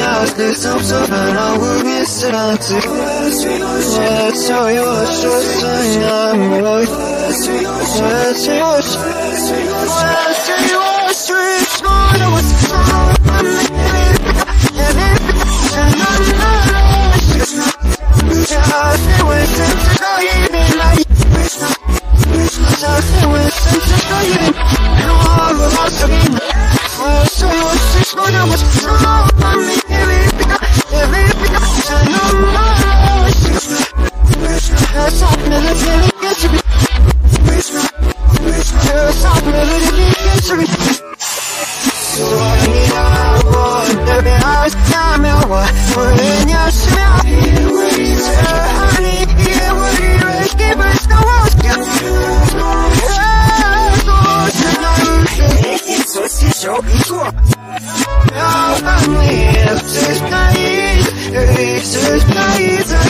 hours that I'm so I will miss it out to Let's show you a short sign I'm alive Let's show you a Let's show you a Now I'm here to stay, to stay.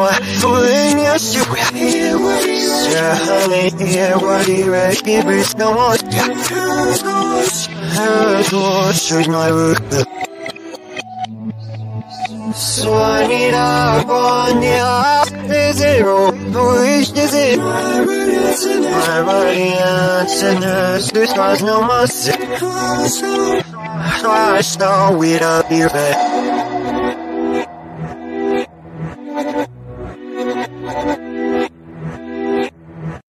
我为你而喜欢，这黑夜我以为一辈子我呀，而我是那如何？说你的过年啊，日子如不日子，而我的真的是算什么事？多少为了你飞。